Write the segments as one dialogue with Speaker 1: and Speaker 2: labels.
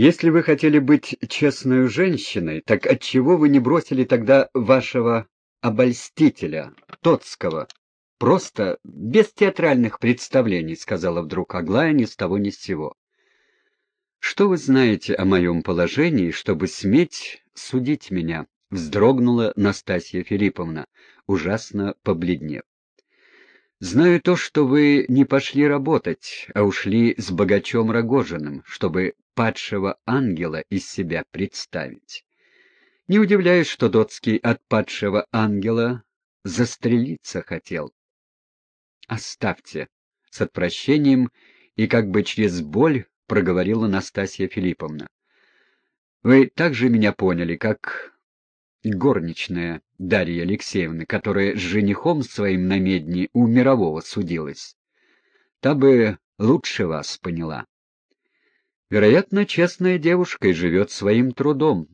Speaker 1: Если вы хотели быть честной женщиной, так отчего вы не бросили тогда вашего обольстителя, Тоцкого? Просто без театральных представлений, — сказала вдруг Аглая ни с того ни с сего. Что вы знаете о моем положении, чтобы сметь судить меня? — вздрогнула Настасья Филипповна, ужасно побледнев. Знаю то, что вы не пошли работать, а ушли с богачом Рогожиным, чтобы падшего ангела из себя представить. Не удивляюсь, что Доцкий от падшего ангела застрелиться хотел. Оставьте, с отвращением и как бы через боль проговорила Настасья Филипповна. Вы также меня поняли, как горничная Дарья Алексеевна, которая с женихом своим на медне у мирового судилась. Та бы лучше вас поняла. Вероятно, честная девушка и живет своим трудом.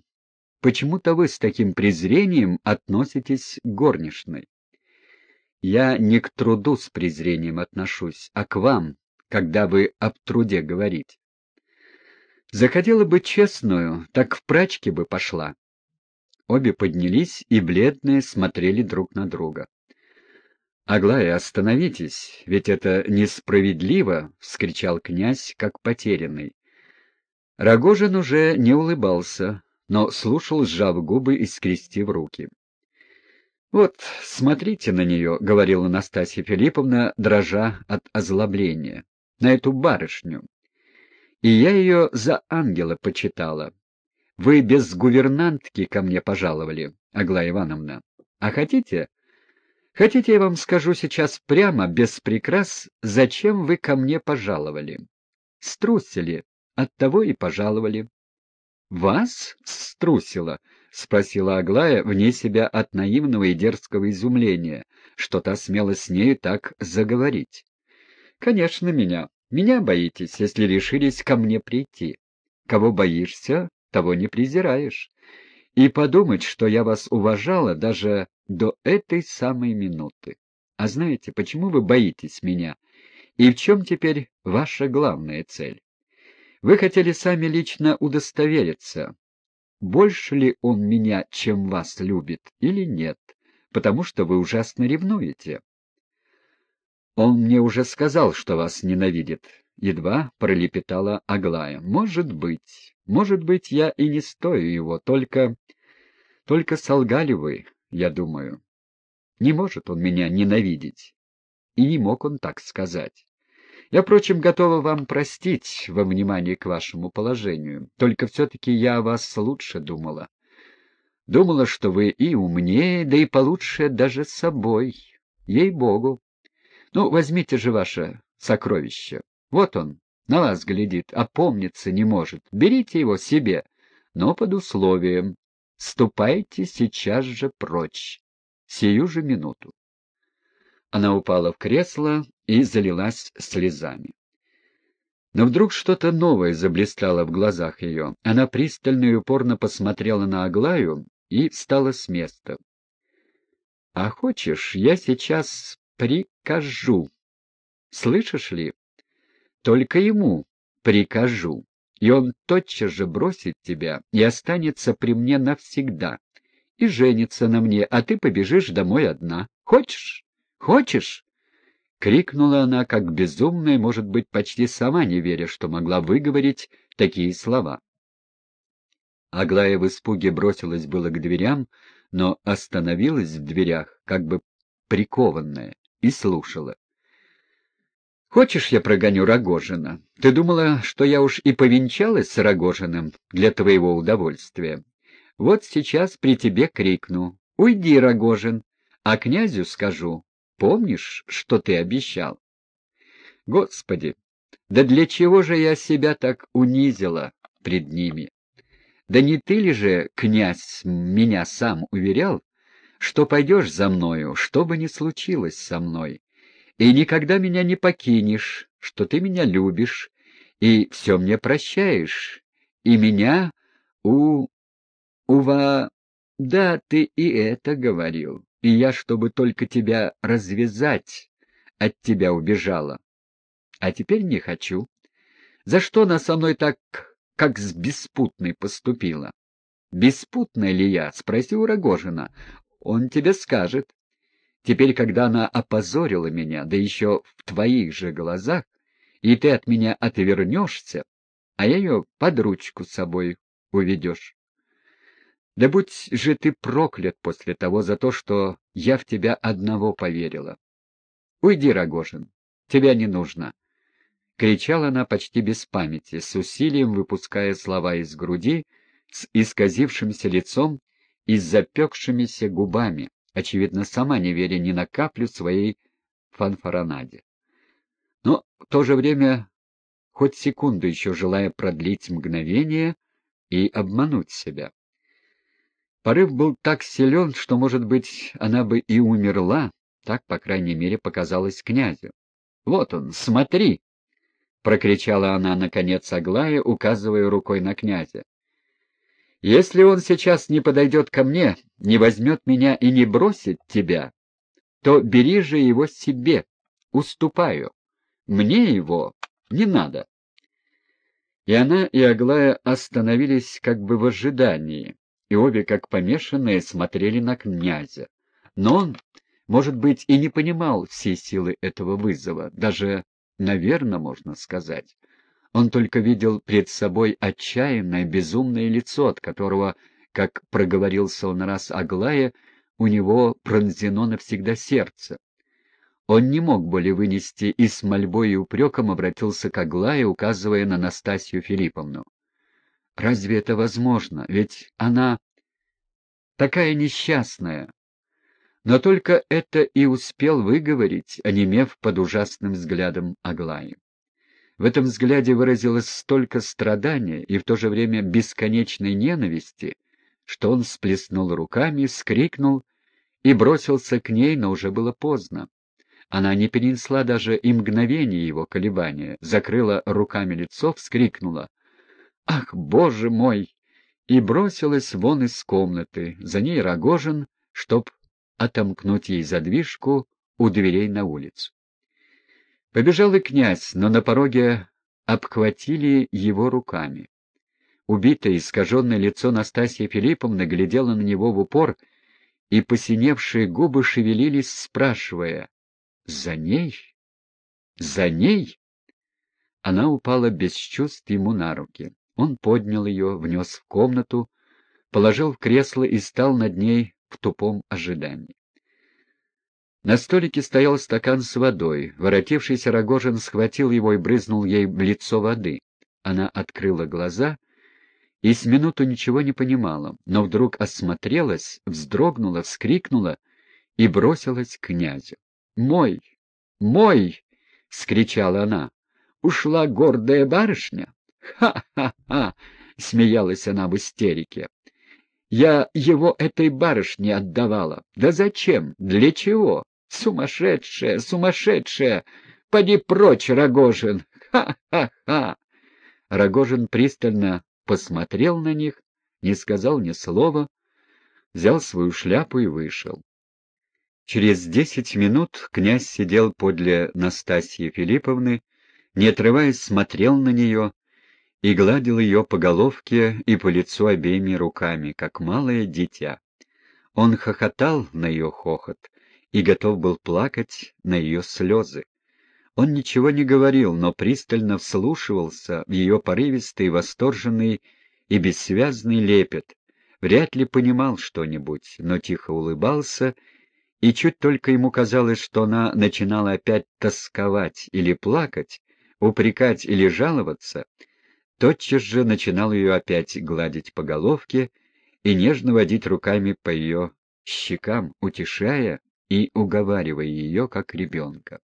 Speaker 1: Почему-то вы с таким презрением относитесь к горничной. Я не к труду с презрением отношусь, а к вам, когда вы об труде говорите. Захотела бы честную, так в прачке бы пошла. Обе поднялись и, бледные, смотрели друг на друга. «Аглая, остановитесь, ведь это несправедливо!» — вскричал князь, как потерянный. Рогожин уже не улыбался, но слушал, сжав губы и скрестив руки. «Вот, смотрите на нее», — говорила Настасья Филипповна, дрожа от озлобления, — «на эту барышню. И я ее за ангела почитала. Вы без гувернантки ко мне пожаловали, Аглая Ивановна. А хотите? Хотите, я вам скажу сейчас прямо, без прикрас, зачем вы ко мне пожаловали? Струсили, оттого и пожаловали. — Вас струсило? — спросила Аглая вне себя от наивного и дерзкого изумления, что та смела с нею так заговорить. — Конечно, меня. Меня боитесь, если решились ко мне прийти. Кого боишься, того не презираешь. И подумать, что я вас уважала даже до этой самой минуты. А знаете, почему вы боитесь меня? И в чем теперь ваша главная цель? Вы хотели сами лично удостовериться, больше ли он меня, чем вас любит, или нет, потому что вы ужасно ревнуете. Он мне уже сказал, что вас ненавидит, — едва пролепетала Аглая. Может быть, может быть, я и не стою его, только... Только солгали вы, я думаю. Не может он меня ненавидеть. И не мог он так сказать. Я, впрочем, готова вам простить во внимании к вашему положению. Только все-таки я о вас лучше думала. Думала, что вы и умнее, да и получше даже собой. Ей-богу. Ну, возьмите же ваше сокровище. Вот он, на вас глядит, а помниться не может. Берите его себе, но под условием. Ступайте сейчас же прочь. Сию же минуту. Она упала в кресло и залилась слезами. Но вдруг что-то новое заблистало в глазах ее. Она пристально и упорно посмотрела на Аглаю и встала с места. — А хочешь, я сейчас прикажу. Слышишь ли? Только ему прикажу, и он тотчас же бросит тебя и останется при мне навсегда, и женится на мне, а ты побежишь домой одна. Хочешь? Хочешь?» Крикнула она, как безумная, может быть, почти сама не веря, что могла выговорить такие слова. Аглая в испуге бросилась было к дверям, но остановилась в дверях, как бы прикованная, и слушала. Хочешь, я прогоню Рогожина? Ты думала, что я уж и повенчалась с Рогожиным для твоего удовольствия? Вот сейчас при тебе крикну. Уйди, Рогожин, а князю скажу. Помнишь, что ты обещал? Господи, да для чего же я себя так унизила пред ними? Да не ты ли же, князь, меня сам уверял, что пойдешь за мною, что бы ни случилось со мной? и никогда меня не покинешь, что ты меня любишь и все мне прощаешь, и меня у... ува... Да, ты и это говорил, и я, чтобы только тебя развязать, от тебя убежала. А теперь не хочу. За что она со мной так как с беспутной поступила. Беспутная ли я? Спроси у Рогожина. Он тебе скажет. Теперь, когда она опозорила меня, да еще в твоих же глазах, и ты от меня отвернешься, а я ее под ручку с собой уведешь. Да будь же ты проклят после того за то, что я в тебя одного поверила. Уйди, Рогожин, тебя не нужно. Кричала она почти без памяти, с усилием выпуская слова из груди, с исказившимся лицом и с запекшимися губами, очевидно, сама не веря ни на каплю своей фанфаронаде. Но в то же время, хоть секунду еще желая продлить мгновение и обмануть себя. Порыв был так силен, что, может быть, она бы и умерла, так, по крайней мере, показалось князю. «Вот он, смотри!» — прокричала она, наконец, Аглая, указывая рукой на князя. «Если он сейчас не подойдет ко мне, не возьмет меня и не бросит тебя, то бери же его себе, уступаю. Мне его не надо». И она, и Аглая остановились как бы в ожидании, и обе, как помешанные, смотрели на князя. Но он, может быть, и не понимал всей силы этого вызова, даже, наверное, можно сказать. Он только видел пред собой отчаянное, безумное лицо, от которого, как проговорился он раз Аглая, у него пронзено навсегда сердце. Он не мог более вынести и с мольбой и упреком обратился к Аглае, указывая на Настасью Филипповну. Разве это возможно? Ведь она такая несчастная. Но только это и успел выговорить, онемев под ужасным взглядом Аглаи. В этом взгляде выразилось столько страдания и в то же время бесконечной ненависти, что он сплеснул руками, скрикнул и бросился к ней, но уже было поздно. Она не перенесла даже и мгновения его колебания, закрыла руками лицо, вскрикнула. «Ах, боже мой!» и бросилась вон из комнаты, за ней Рогожин, чтоб отомкнуть ей задвижку у дверей на улицу. Побежал и князь, но на пороге обхватили его руками. Убитое, искаженное лицо Настасьи Филипповны глядело на него в упор, и посиневшие губы шевелились, спрашивая «За ней? За ней?» Она упала без чувств ему на руки. Он поднял ее, внес в комнату, положил в кресло и стал над ней в тупом ожидании. На столике стоял стакан с водой. Воротившийся Рогожин схватил его и брызнул ей в лицо воды. Она открыла глаза и с минуту ничего не понимала, но вдруг осмотрелась, вздрогнула, вскрикнула и бросилась к князю. «Мой! Мой!» — скричала она. «Ушла гордая барышня!» «Ха-ха-ха!» — смеялась она в истерике. «Я его этой барышне отдавала. Да зачем? Для чего? Сумасшедшая, сумасшедшая! Поди прочь, Рогожин! Ха-ха-ха!» Рогожин пристально посмотрел на них, не сказал ни слова, взял свою шляпу и вышел. Через десять минут князь сидел подле Настасьи Филипповны, не отрываясь смотрел на нее, и гладил ее по головке и по лицу обеими руками, как малое дитя. Он хохотал на ее хохот и готов был плакать на ее слезы. Он ничего не говорил, но пристально вслушивался в ее порывистый, восторженный и бессвязный лепет, вряд ли понимал что-нибудь, но тихо улыбался, и чуть только ему казалось, что она начинала опять тосковать или плакать, упрекать или жаловаться — тотчас же начинал ее опять гладить по головке и нежно водить руками по ее щекам, утешая и уговаривая ее, как ребенка.